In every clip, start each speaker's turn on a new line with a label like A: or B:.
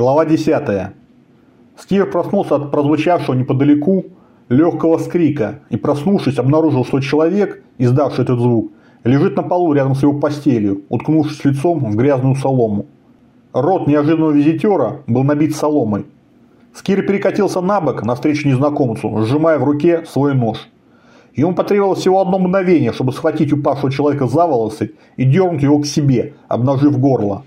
A: Глава 10. Стир проснулся от прозвучавшего неподалеку легкого скрика и, проснувшись, обнаружил, что человек, издавший этот звук, лежит на полу рядом с его постелью, уткнувшись лицом в грязную солому. Рот неожиданного визитера был набит соломой. Скир перекатился на бок навстречу незнакомцу, сжимая в руке свой нож. Ему потребовалось всего одно мгновение, чтобы схватить упавшего человека за волосы и дернуть его к себе, обнажив горло.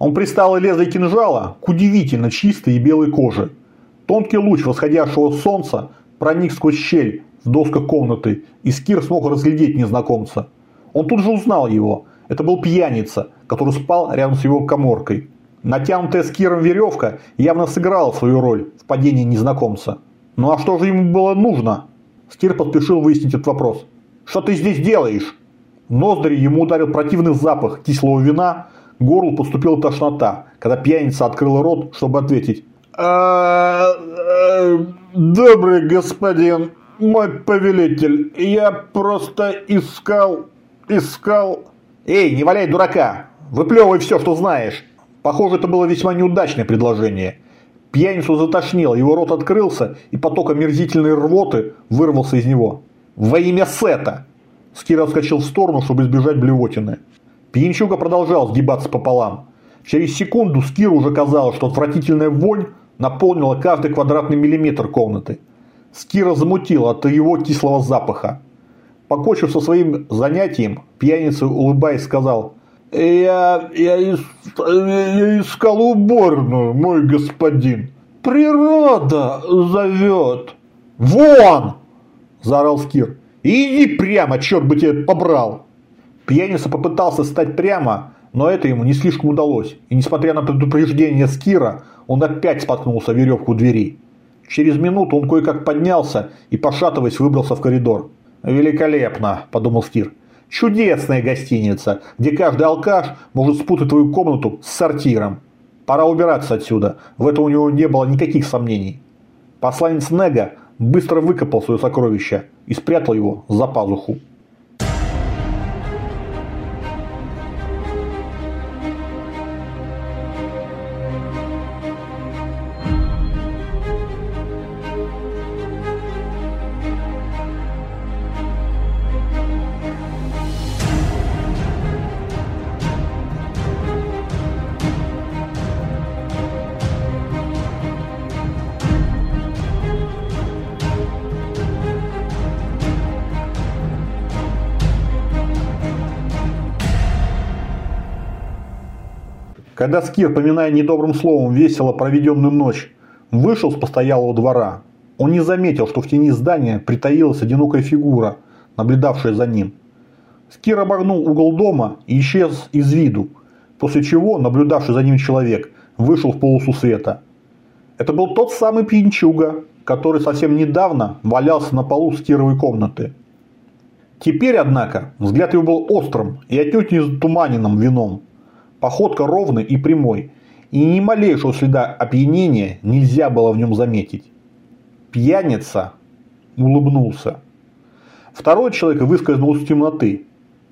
A: Он пристал лезвие кинжала к удивительно чистой и белой коже. Тонкий луч восходящего солнца проник сквозь щель в досках комнаты, и Скир смог разглядеть незнакомца. Он тут же узнал его. Это был пьяница, который спал рядом с его коморкой. Натянутая Скиром веревка явно сыграла свою роль в падении незнакомца. Ну а что же ему было нужно? Скир поспешил выяснить этот вопрос. «Что ты здесь делаешь?» В ноздри ему ударил противный запах кислого вина, горлу поступила тошнота, когда пьяница открыла рот, чтобы ответить. «А, а, «Добрый господин, мой повелитель, я просто искал, искал...» «Эй, не валяй дурака! Выплевывай все, что знаешь!» Похоже, это было весьма неудачное предложение. Пьяницу затошнило, его рот открылся, и поток омерзительной рвоты вырвался из него. «Во имя Сета!» Скир отскочил в сторону, чтобы избежать блевотины. Пьянчуга продолжал сгибаться пополам. Через секунду Скиру уже казалось, что отвратительная вонь наполнила каждый квадратный миллиметр комнаты. Скира замутила от его кислого запаха. Покончив со своим занятием, пьяница, улыбаясь, сказал «Я, я, я искал уборную, мой господин. Природа зовет». «Вон!» – заорал Скир. «Иди прямо, черт бы тебя побрал!» Пьяница попытался стать прямо, но это ему не слишком удалось, и несмотря на предупреждение Скира, он опять споткнулся веревку двери. Через минуту он кое-как поднялся и, пошатываясь, выбрался в коридор. «Великолепно», – подумал Скир. «Чудесная гостиница, где каждый алкаш может спутать твою комнату с сортиром. Пора убираться отсюда, в этом у него не было никаких сомнений». Посланец Нега быстро выкопал свое сокровище и спрятал его за пазуху. Когда Скир, поминая недобрым словом весело проведенную ночь, вышел с постоялого двора, он не заметил, что в тени здания притаилась одинокая фигура, наблюдавшая за ним. Скир обогнул угол дома и исчез из виду, после чего наблюдавший за ним человек вышел в полосу света. Это был тот самый пьянчуга, который совсем недавно валялся на полу Скировой комнаты. Теперь, однако, взгляд его был острым и отнюдь не затуманенным вином. Походка ровной и прямой, и ни малейшего следа опьянения нельзя было в нем заметить. Пьяница улыбнулся. Второй человек выскользнул из темноты.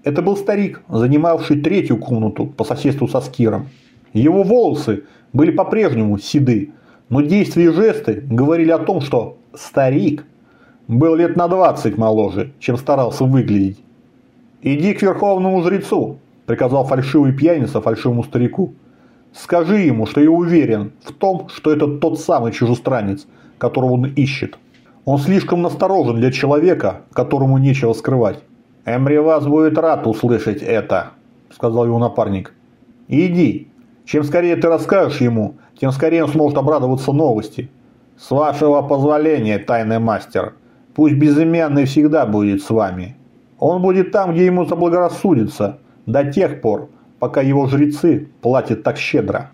A: Это был старик, занимавший третью комнату по соседству со Скиром. Его волосы были по-прежнему седы, но действия и жесты говорили о том, что старик был лет на 20 моложе, чем старался выглядеть. «Иди к верховному жрецу», приказал фальшивый пьяница фальшивому старику. Скажи ему, что я уверен в том, что это тот самый чужестранец, которого он ищет. Он слишком насторожен для человека, которому нечего скрывать. Эмри вас будет рад услышать это, сказал его напарник. Иди. Чем скорее ты расскажешь ему, тем скорее он сможет обрадоваться новости. С вашего позволения, тайный мастер. Пусть безымянный всегда будет с вами. Он будет там, где ему заблагорассудится, до тех пор, пока его жрецы платят так щедро.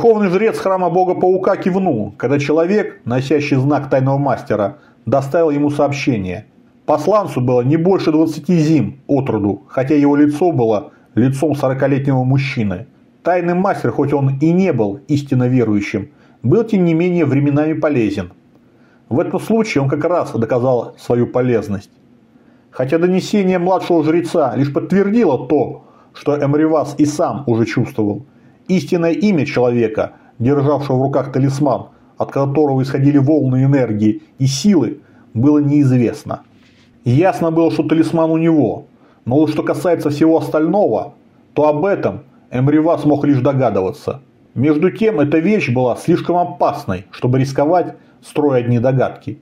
A: Верховный жрец храма бога-паука кивнул, когда человек, носящий знак тайного мастера, доставил ему сообщение. Посланцу было не больше 20 зим от роду, хотя его лицо было лицом 40-летнего мужчины. Тайный мастер, хоть он и не был истинно верующим, был тем не менее временами полезен. В этом случае он как раз доказал свою полезность. Хотя донесение младшего жреца лишь подтвердило то, что Эмривас и сам уже чувствовал. Истинное имя человека, державшего в руках талисман, от которого исходили волны энергии и силы, было неизвестно. Ясно было, что талисман у него, но вот что касается всего остального, то об этом Эмривас мог лишь догадываться. Между тем, эта вещь была слишком опасной, чтобы рисковать, строя одни догадки.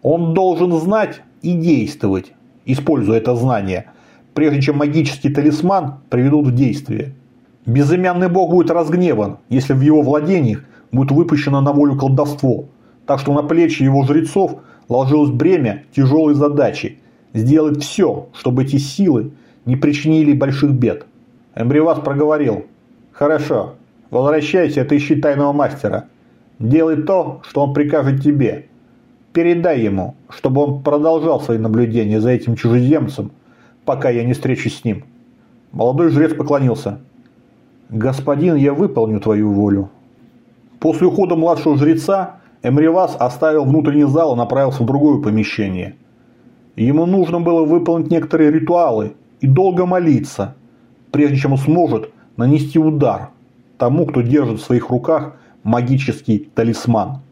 A: Он должен знать и действовать, используя это знание, прежде чем магический талисман приведут в действие. Безымянный бог будет разгневан, если в его владениях будет выпущено на волю колдовство, так что на плечи его жрецов ложилось бремя тяжелой задачи сделать все, чтобы эти силы не причинили больших бед. Эмбривас проговорил. «Хорошо, возвращайся, отыщи тайного мастера. Делай то, что он прикажет тебе. Передай ему, чтобы он продолжал свои наблюдения за этим чужеземцем, пока я не встречусь с ним». Молодой жрец поклонился. «Господин, я выполню твою волю». После ухода младшего жреца Эмривас оставил внутренний зал и направился в другое помещение. Ему нужно было выполнить некоторые ритуалы и долго молиться, прежде чем он сможет нанести удар тому, кто держит в своих руках магический талисман.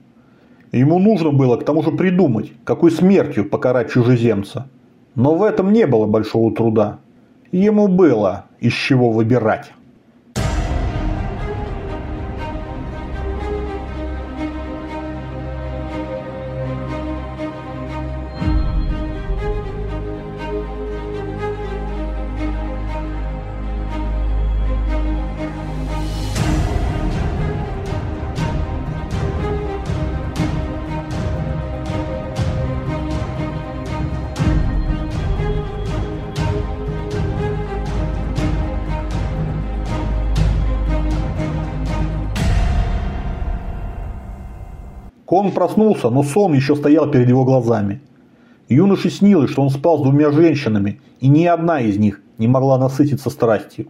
A: Ему нужно было к тому же придумать, какой смертью покарать чужеземца. Но в этом не было большого труда. Ему было из чего выбирать. Проснулся, но сон еще стоял перед его глазами. Юноше снилось, что он спал с двумя женщинами, и ни одна из них не могла насытиться страстью.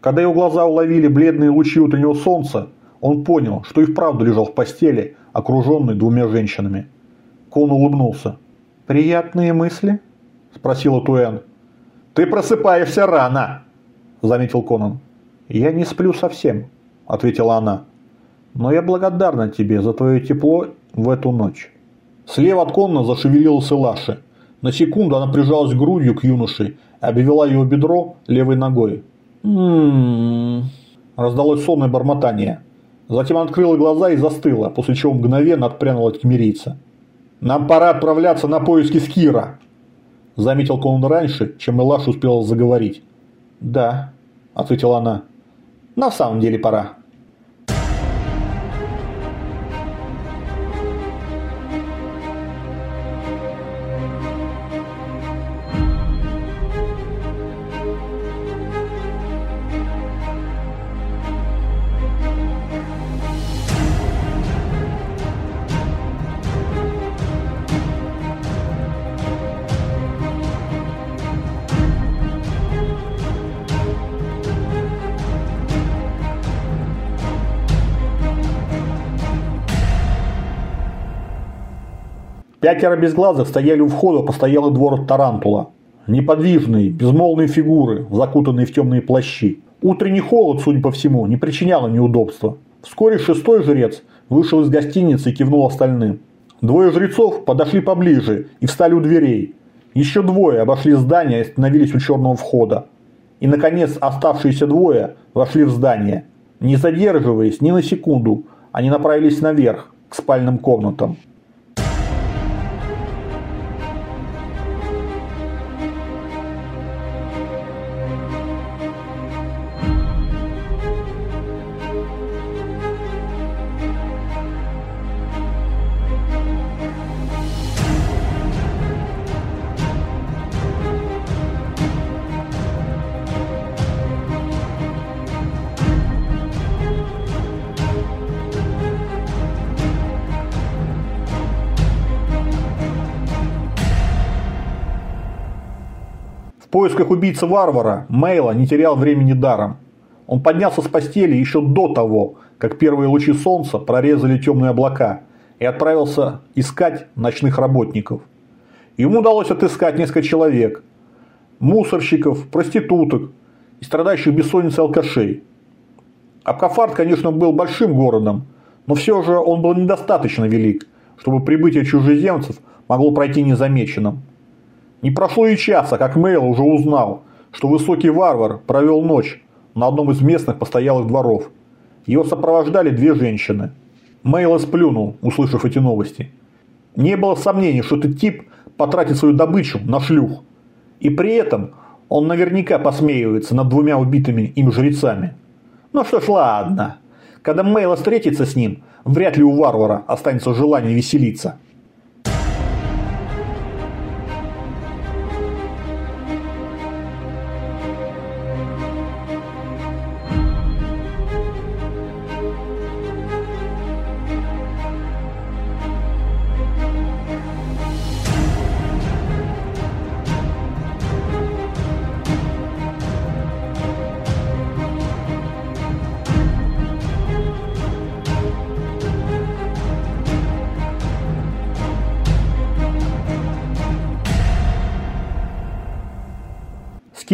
A: Когда его глаза уловили бледные лучи утреннего солнца, он понял, что и вправду лежал в постели, окруженный двумя женщинами. Кон улыбнулся. «Приятные мысли?» – спросила Туэн. «Ты просыпаешься рано!» – заметил Конан. «Я не сплю совсем», – ответила она но я благодарна тебе за твое тепло в эту ночь». Слева от Конна зашевелился Лаши. На секунду она прижалась грудью к юноше и обвела его бедро левой ногой. Раздалось сонное бормотание. Затем открыла глаза и застыла, после чего мгновенно отпрянула от кемерийца. «Нам пора отправляться на поиски Скира!» Заметил Конан раньше, чем Элаш успела заговорить. «Да», – ответила она. «На самом деле пора». Пятеро безглазых стояли у входа постоялый двор Тарантула. Неподвижные, безмолвные фигуры, закутанные в темные плащи. Утренний холод, судя по всему, не причинял неудобства. Вскоре шестой жрец вышел из гостиницы и кивнул остальным. Двое жрецов подошли поближе и встали у дверей. Еще двое обошли здание и остановились у черного входа. И, наконец, оставшиеся двое вошли в здание. Не задерживаясь ни на секунду, они направились наверх, к спальным комнатам. Поисках убийцы-варвара Мейла не терял времени даром. Он поднялся с постели еще до того, как первые лучи солнца прорезали темные облака и отправился искать ночных работников. Ему удалось отыскать несколько человек – мусорщиков, проституток и страдающих бессонницей алкашей. Абкафарт, конечно, был большим городом, но все же он был недостаточно велик, чтобы прибытие чужеземцев могло пройти незамеченным. Не прошло и часа, как Мейл уже узнал, что высокий варвар провел ночь на одном из местных постоялых дворов. Его сопровождали две женщины. Мейл сплюнул, услышав эти новости. Не было сомнений, что этот тип потратит свою добычу на шлюх. И при этом он наверняка посмеивается над двумя убитыми им жрецами. Ну что ж, ладно. Когда Мейл встретится с ним, вряд ли у варвара останется желание веселиться.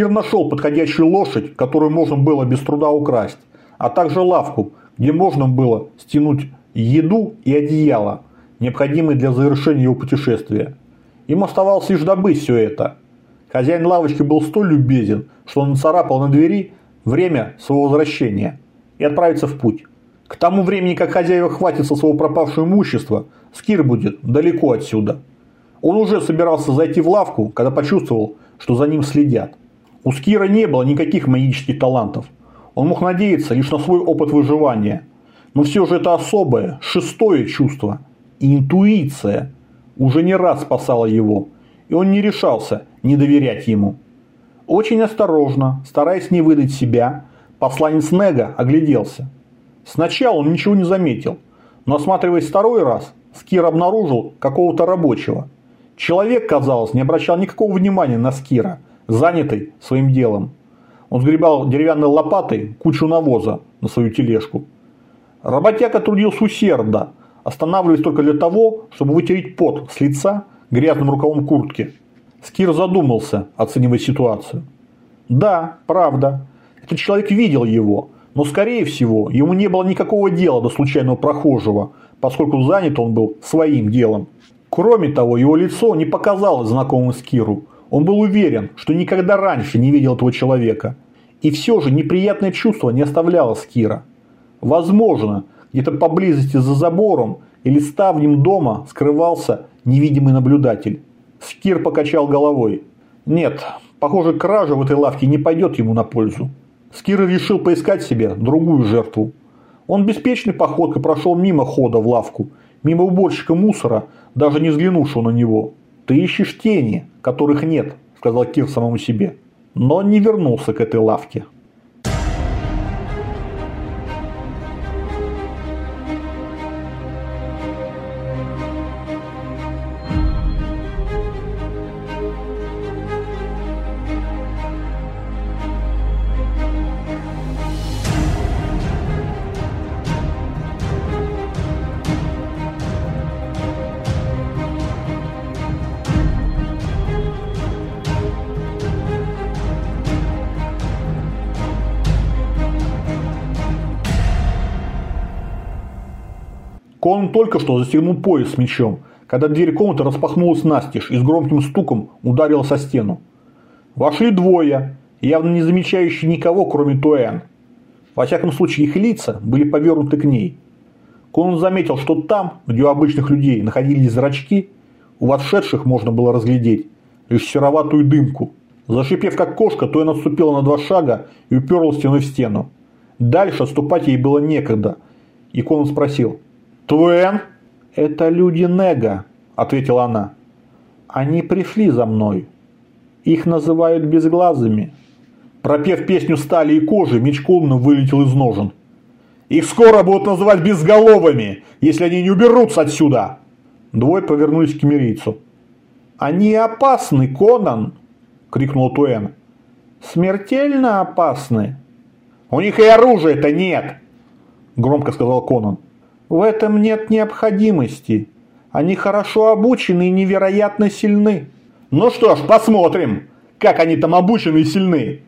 A: Скир нашел подходящую лошадь, которую можно было без труда украсть, а также лавку, где можно было стянуть еду и одеяло, необходимые для завершения его путешествия. Им оставалось лишь добыть все это. Хозяин лавочки был столь любезен, что он нацарапал на двери время своего возвращения и отправиться в путь. К тому времени, как хозяева хватится своего пропавшего имущества, Скир будет далеко отсюда. Он уже собирался зайти в лавку, когда почувствовал, что за ним следят. У Скира не было никаких магических талантов. Он мог надеяться лишь на свой опыт выживания. Но все же это особое, шестое чувство, интуиция, уже не раз спасала его, и он не решался не доверять ему. Очень осторожно, стараясь не выдать себя, посланец Нега огляделся. Сначала он ничего не заметил, но осматриваясь второй раз, Скир обнаружил какого-то рабочего. Человек, казалось, не обращал никакого внимания на Скира – занятый своим делом. Он сгребал деревянной лопатой кучу навоза на свою тележку. Работяга трудился усердно, останавливаясь только для того, чтобы вытереть пот с лица грязным рукавом куртки. Скир задумался, оценивая ситуацию. Да, правда, этот человек видел его, но, скорее всего, ему не было никакого дела до случайного прохожего, поскольку занят он был своим делом. Кроме того, его лицо не показалось знакомым Скиру, он был уверен, что никогда раньше не видел этого человека. И все же неприятное чувство не оставляло Скира. Возможно, где-то поблизости за забором или ставнем дома скрывался невидимый наблюдатель. Скир покачал головой. Нет, похоже, кража в этой лавке не пойдет ему на пользу. Скир решил поискать себе другую жертву. Он беспечной походкой прошел мимо хода в лавку, мимо уборщика мусора, даже не взглянувшего на него. «Ты ищешь тени, которых нет», – сказал Кир самому себе. Но не вернулся к этой лавке. Конан только что застегнул пояс с мечом, когда дверь комнаты распахнулась настежь и с громким стуком ударила со стену. Вошли двое, явно не замечающие никого, кроме Туэн. Во всяком случае, их лица были повернуты к ней. Конан заметил, что там, где у обычных людей находились зрачки, у вошедших можно было разглядеть лишь сероватую дымку. Зашипев как кошка, Туэн отступила на два шага и уперлась стеной в стену. Дальше отступать ей было некогда, и Конан спросил – «Туэн?» «Это люди Нега», – ответила она. «Они пришли за мной. Их называют безглазыми». Пропев песню стали и кожи, меч Колмана вылетел из ножен. «Их скоро будут называть безголовыми, если они не уберутся отсюда!» Двое повернулись к кемерийцу. «Они опасны, Конан!» – крикнул Туэн. «Смертельно опасны». «У них и оружия-то нет!» – громко сказал Конан. «В этом нет необходимости. Они хорошо обучены и невероятно сильны». «Ну что ж, посмотрим, как они там обучены и сильны!»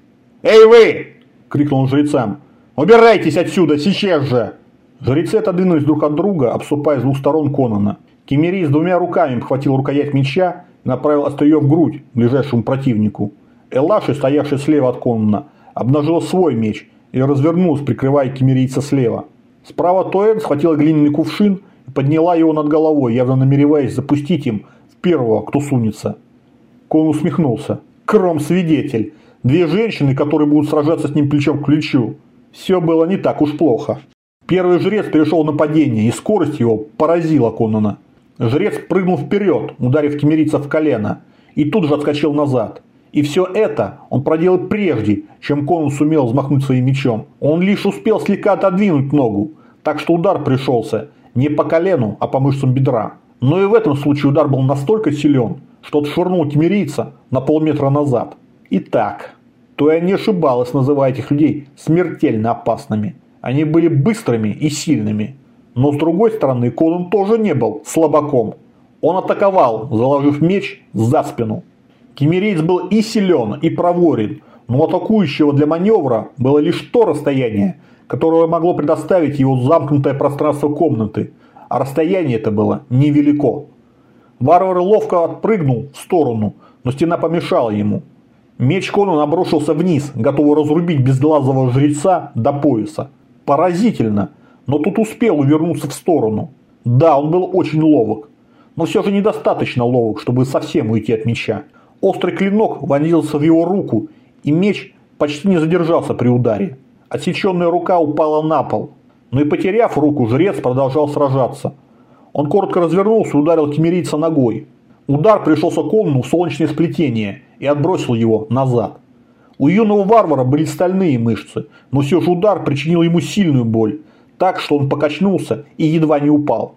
A: «Эй вы!» – крикнул он жрецам. «Убирайтесь отсюда, сейчас же!» Жрецы отодвинулись друг от друга, обступая с двух сторон Конана. Кемерий с двумя руками обхватил рукоять меча и направил острие в грудь ближайшему противнику. Элаши, стоявший слева от Конана, обнажил свой меч и развернулся, прикрывая кемерийца слева. Справа Тоэн схватила глиняный кувшин и подняла его над головой, явно намереваясь запустить им в первого, кто сунется. Кон усмехнулся. Кром-свидетель. Две женщины, которые будут сражаться с ним плечом к плечу. Все было не так уж плохо. Первый жрец перешел нападение, и скорость его поразила Конана. Жрец прыгнул вперед, ударив кемерийца в колено, и тут же отскочил назад. И все это он проделал прежде, чем Конан сумел взмахнуть своим мечом. Он лишь успел слегка отодвинуть ногу, так что удар пришелся не по колену, а по мышцам бедра. Но и в этом случае удар был настолько силен, что отшвырнул кемерийца на полметра назад. Итак, то я не ошибалась, называя этих людей смертельно опасными. Они были быстрыми и сильными. Но с другой стороны, Конан тоже не был слабаком. Он атаковал, заложив меч за спину. Кемериец был и силен, и проворен, но атакующего для маневра было лишь то расстояние, которое могло предоставить его замкнутое пространство комнаты, а расстояние это было невелико. Варвар ловко отпрыгнул в сторону, но стена помешала ему. Меч Конана обрушился вниз, готовый разрубить безглазого жреца до пояса. Поразительно, но тут успел увернуться в сторону. Да, он был очень ловок, но все же недостаточно ловок, чтобы совсем уйти от меча. Острый клинок вонзился в его руку, и меч почти не задержался при ударе. Отсеченная рука упала на пол, но и потеряв руку, жрец продолжал сражаться. Он коротко развернулся и ударил кемерийца ногой. Удар пришелся Конну в солнечное сплетение и отбросил его назад. У юного варвара были стальные мышцы, но все же удар причинил ему сильную боль, так что он покачнулся и едва не упал.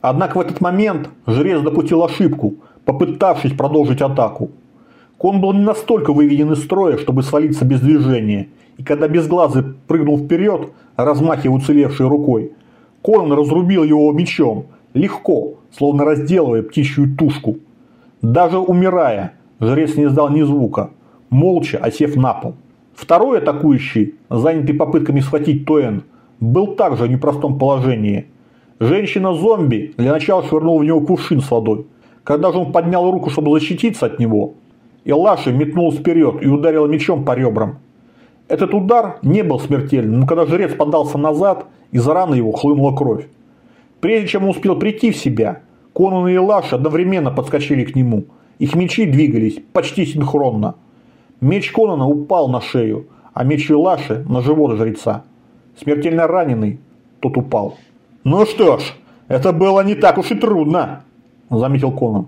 A: Однако в этот момент жрец допустил ошибку, попытавшись продолжить атаку. Кон был не настолько выведен из строя, чтобы свалиться без движения, и когда безглазый прыгнул вперед, размахивая уцелевшей рукой, Конан разрубил его мечом, легко, словно разделывая птичью тушку. Даже умирая, жрец не издал ни звука – молча осев на пол. Второй атакующий, занятый попытками схватить Тоэн, был также в непростом положении. Женщина-зомби для начала швырнула в него кувшин с водой. Когда же он поднял руку, чтобы защититься от него, Илаши метнулась вперед и ударила мечом по ребрам. Этот удар не был смертельным, но когда жрец подался назад, из раны его хлынула кровь. Прежде чем он успел прийти в себя, Конан и Илаши одновременно подскочили к нему. Их мечи двигались почти синхронно. Меч Конана упал на шею, а меч Илаши на живот жреца. Смертельно раненый, тот упал. «Ну что ж, это было не так уж и трудно», – заметил Конан.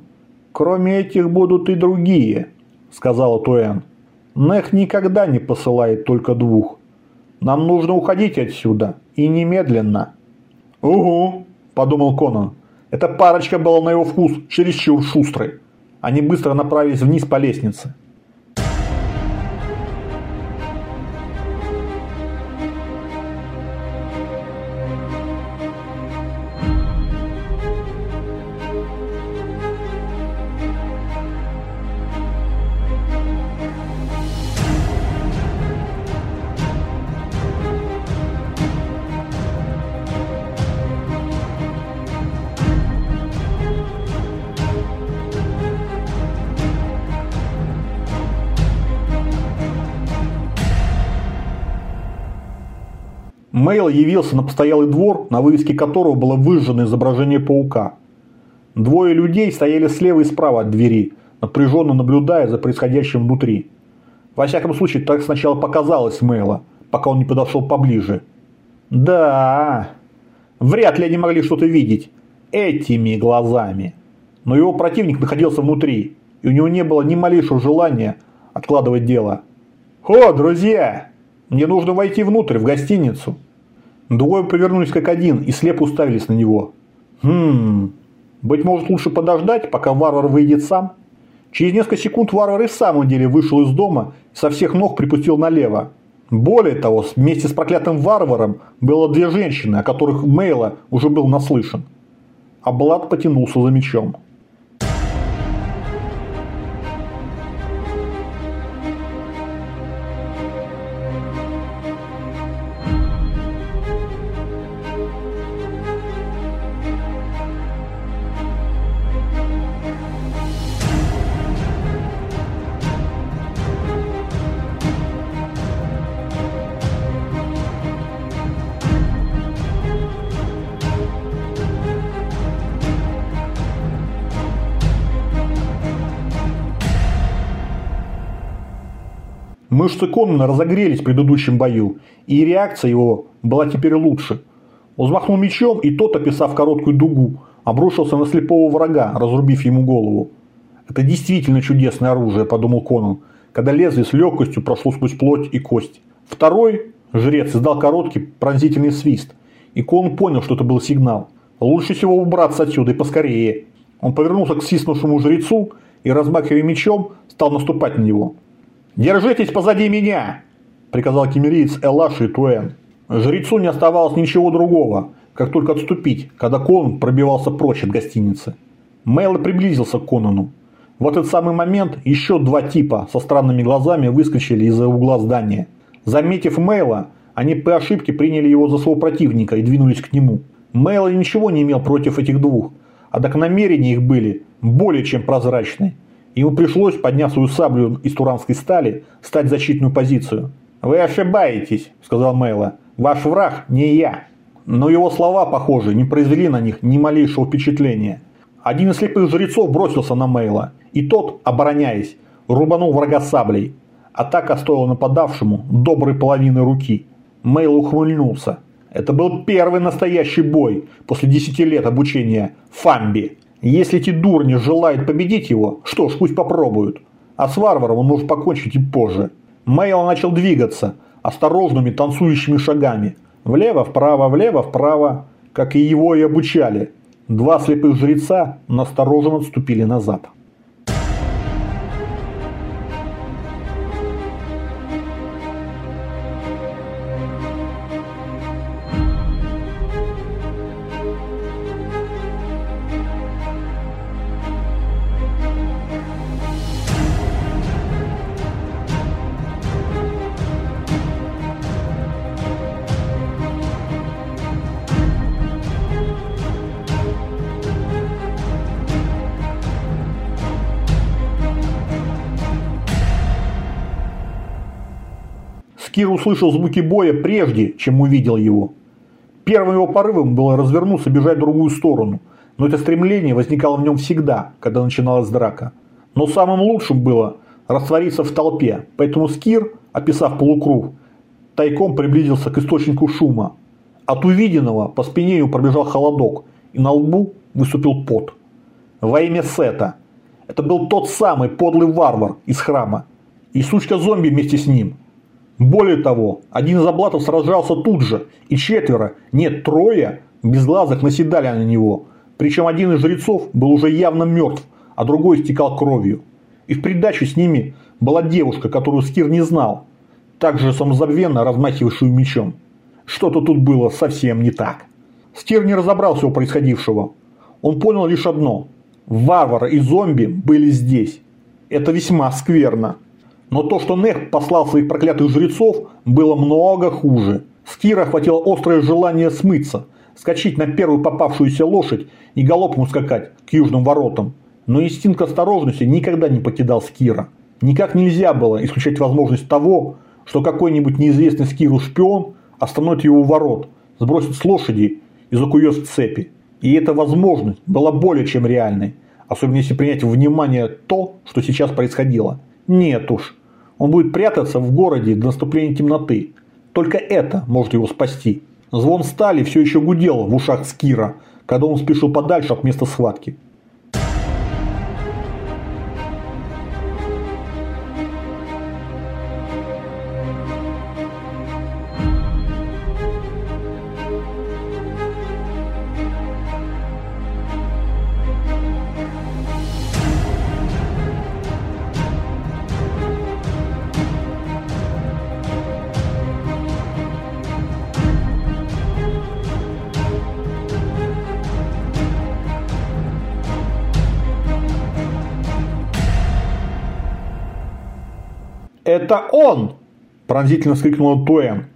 A: «Кроме этих будут и другие», – сказала Туэн. «Нех никогда не посылает только двух. Нам нужно уходить отсюда, и немедленно». «Угу», – подумал Конан. Эта парочка была на его вкус чересчур шустрой. Они быстро направились вниз по лестнице. Мейл явился на постоялый двор, на вывеске которого было выжжено изображение паука. Двое людей стояли слева и справа от двери, напряженно наблюдая за происходящим внутри. Во всяком случае, так сначала показалось Мейла, пока он не подошел поближе. Да, вряд ли они могли что-то видеть этими глазами. Но его противник находился внутри, и у него не было ни малейшего желания откладывать дело. «О, друзья! Мне нужно войти внутрь, в гостиницу!» Двое повернулись как один и слепо уставились на него. «Хм... Быть может, лучше подождать, пока варвар выйдет сам?» Через несколько секунд варвар и в самом деле вышел из дома и со всех ног припустил налево. Более того, вместе с проклятым варваром было две женщины, о которых Мейла уже был наслышан. А Блад потянулся за мечом. Мышцы Конана разогрелись в предыдущем бою, и реакция его была теперь лучше. Он взмахнул мечом, и тот, описав короткую дугу, обрушился на слепого врага, разрубив ему голову. «Это действительно чудесное оружие», – подумал Конан, когда лезвие с легкостью прошло сквозь плоть и кость. Второй, жрец, издал короткий пронзительный свист, и Конан понял, что это был сигнал. Лучше всего убраться отсюда и поскорее. Он повернулся к свистнувшему жрецу и, размахивая мечом, стал наступать на него. «Держитесь позади меня!» – приказал кемериец Элаш и Туэн. Жрецу не оставалось ничего другого, как только отступить, когда Конан пробивался прочь от гостиницы. Мейл приблизился к Конану. В этот самый момент еще два типа со странными глазами выскочили из-за угла здания. Заметив Мейла, они по ошибке приняли его за своего противника и двинулись к нему. Мейл ничего не имел против этих двух, однако намерения их были более чем прозрачны. Ему пришлось, подняв свою саблю из туранской стали, стать защитную позицию. «Вы ошибаетесь», – сказал Мейла. «Ваш враг не я». Но его слова, похоже, не произвели на них ни малейшего впечатления. Один из слепых жрецов бросился на Мейла, и тот, обороняясь, рубанул врага саблей. Атака стоила нападавшему доброй половины руки. Мейл ухмыльнулся. Это был первый настоящий бой после десяти лет обучения Фамби. Если эти дурни желают победить его, что ж, пусть попробуют. А с варваром он может покончить и позже. Мейл начал двигаться осторожными танцующими шагами. Влево, вправо, влево, вправо, как и его и обучали. Два слепых жреца настороженно отступили назад. Скир услышал звуки боя прежде, чем увидел его. Первым его порывом было развернуться и бежать в другую сторону, но это стремление возникало в нем всегда, когда начиналась драка. Но самым лучшим было раствориться в толпе, поэтому Скир, описав полукруг, тайком приблизился к источнику шума. От увиденного по спине ему пробежал холодок, и на лбу выступил пот. Во имя Сета. Это был тот самый подлый варвар из храма. И сучка зомби вместе с ним – более того, один из облатов сражался тут же, и четверо, нет, трое, безглазых наседали на него. Причем один из жрецов был уже явно мертв, а другой истекал кровью. И в придачу с ними была девушка, которую Скир не знал, также самозабвенно размахивавшую мечом. Что-то тут было совсем не так. Скир не разобрал всего происходившего. Он понял лишь одно. Варвары и зомби были здесь. Это весьма скверно. Но то, что Нех послал своих проклятых жрецов, было много хуже. Скира охватило острое желание смыться, скачать на первую попавшуюся лошадь и галопом ускакать к южным воротам. Но инстинкт осторожности никогда не покидал Скира. Никак нельзя было исключать возможность того, что какой-нибудь неизвестный Скиру шпион остановит его у ворот, сбросит с лошади и закует в цепи. И эта возможность была более чем реальной, особенно если принять в внимание то, что сейчас происходило – нет уж. Он будет прятаться в городе до наступления темноты. Только это может его спасти. Звон стали все еще гудел в ушах Скира, когда он спешил подальше от места схватки. «Это он!» – пронзительно вскрикнула Туэн.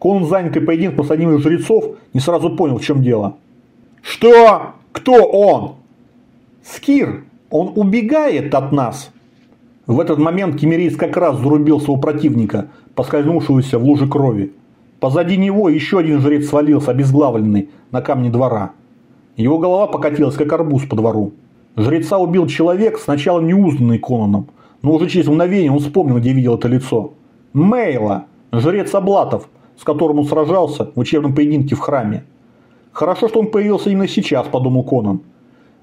A: Конун, занятый поединком с одним из жрецов, не сразу понял, в чем дело. «Что? Кто он?» «Скир! Он убегает от нас!» В этот момент кемериец как раз зарубил своего противника, поскользнувшегося в луже крови. Позади него еще один жрец свалился, обезглавленный, на камне двора. Его голова покатилась, как арбуз по двору. Жреца убил человек, сначала неузнанный Конаном, но уже через мгновение он вспомнил, где видел это лицо. Мейла, жрец Аблатов, с которым он сражался в учебном поединке в храме. Хорошо, что он появился именно сейчас, подумал Конан.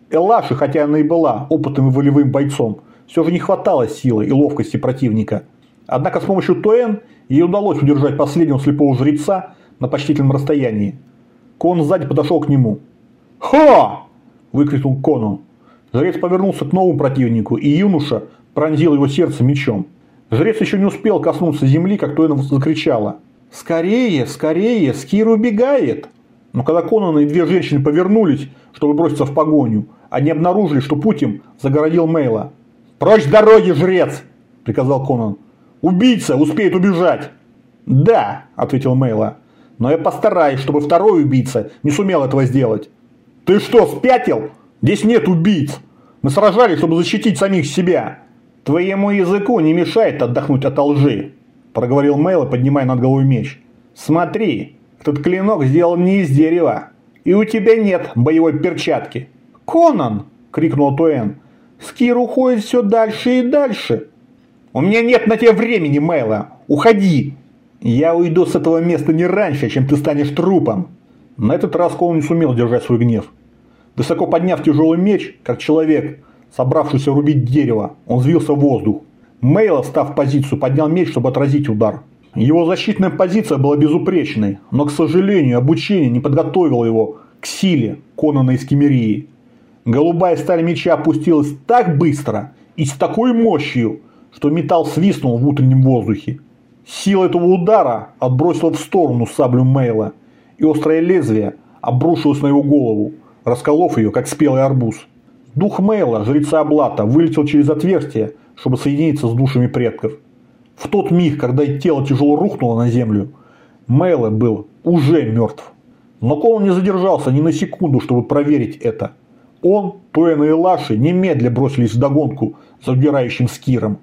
A: Элаши, хотя она и была опытным и волевым бойцом, все же не хватало силы и ловкости противника. Однако с помощью Туэн ей удалось удержать последнего слепого жреца на почтительном расстоянии. Кон сзади подошел к нему. «Хо!» – выкрикнул Конан. Жрец повернулся к новому противнику, и юноша пронзил его сердце мечом. Жрец еще не успел коснуться земли, как Туэн закричала. «Скорее, скорее, Скир убегает!» Но когда Конан и две женщины повернулись, чтобы броситься в погоню, они обнаружили, что путь им загородил Мейла. «Прочь с дороги, жрец!» – приказал Конан. «Убийца успеет убежать!» «Да», – ответил Мейла. «Но я постараюсь, чтобы второй убийца не сумел этого сделать». «Ты что, спятил? Здесь нет убийц. Мы сражались, чтобы защитить самих себя». «Твоему языку не мешает отдохнуть от лжи», – проговорил Мейла, поднимая над головой меч. «Смотри, этот клинок сделан не из дерева, и у тебя нет боевой перчатки». «Конан!» – крикнул Туэн. «Скир уходит все дальше и дальше». «У меня нет на тебя времени, Мейла. Уходи!» «Я уйду с этого места не раньше, чем ты станешь трупом». На этот раз Конан не сумел держать свой гнев. Высоко подняв тяжелый меч, как человек, собравшийся рубить дерево, он взвился в воздух. Мейла, став в позицию, поднял меч, чтобы отразить удар. Его защитная позиция была безупречной, но, к сожалению, обучение не подготовило его к силе Конана из Кемерии. Голубая сталь меча опустилась так быстро и с такой мощью, что металл свистнул в утреннем воздухе. Сила этого удара отбросила в сторону саблю Мейла, и острое лезвие обрушилось на его голову, расколов ее, как спелый арбуз. Дух Мейла, жреца Аблата, вылетел через отверстие, чтобы соединиться с душами предков. В тот миг, когда тело тяжело рухнуло на землю, Мейла был уже мертв. Но Колон не задержался ни на секунду, чтобы проверить это. Он, Туэна и Лаши немедля бросились в догонку за удирающим скиром.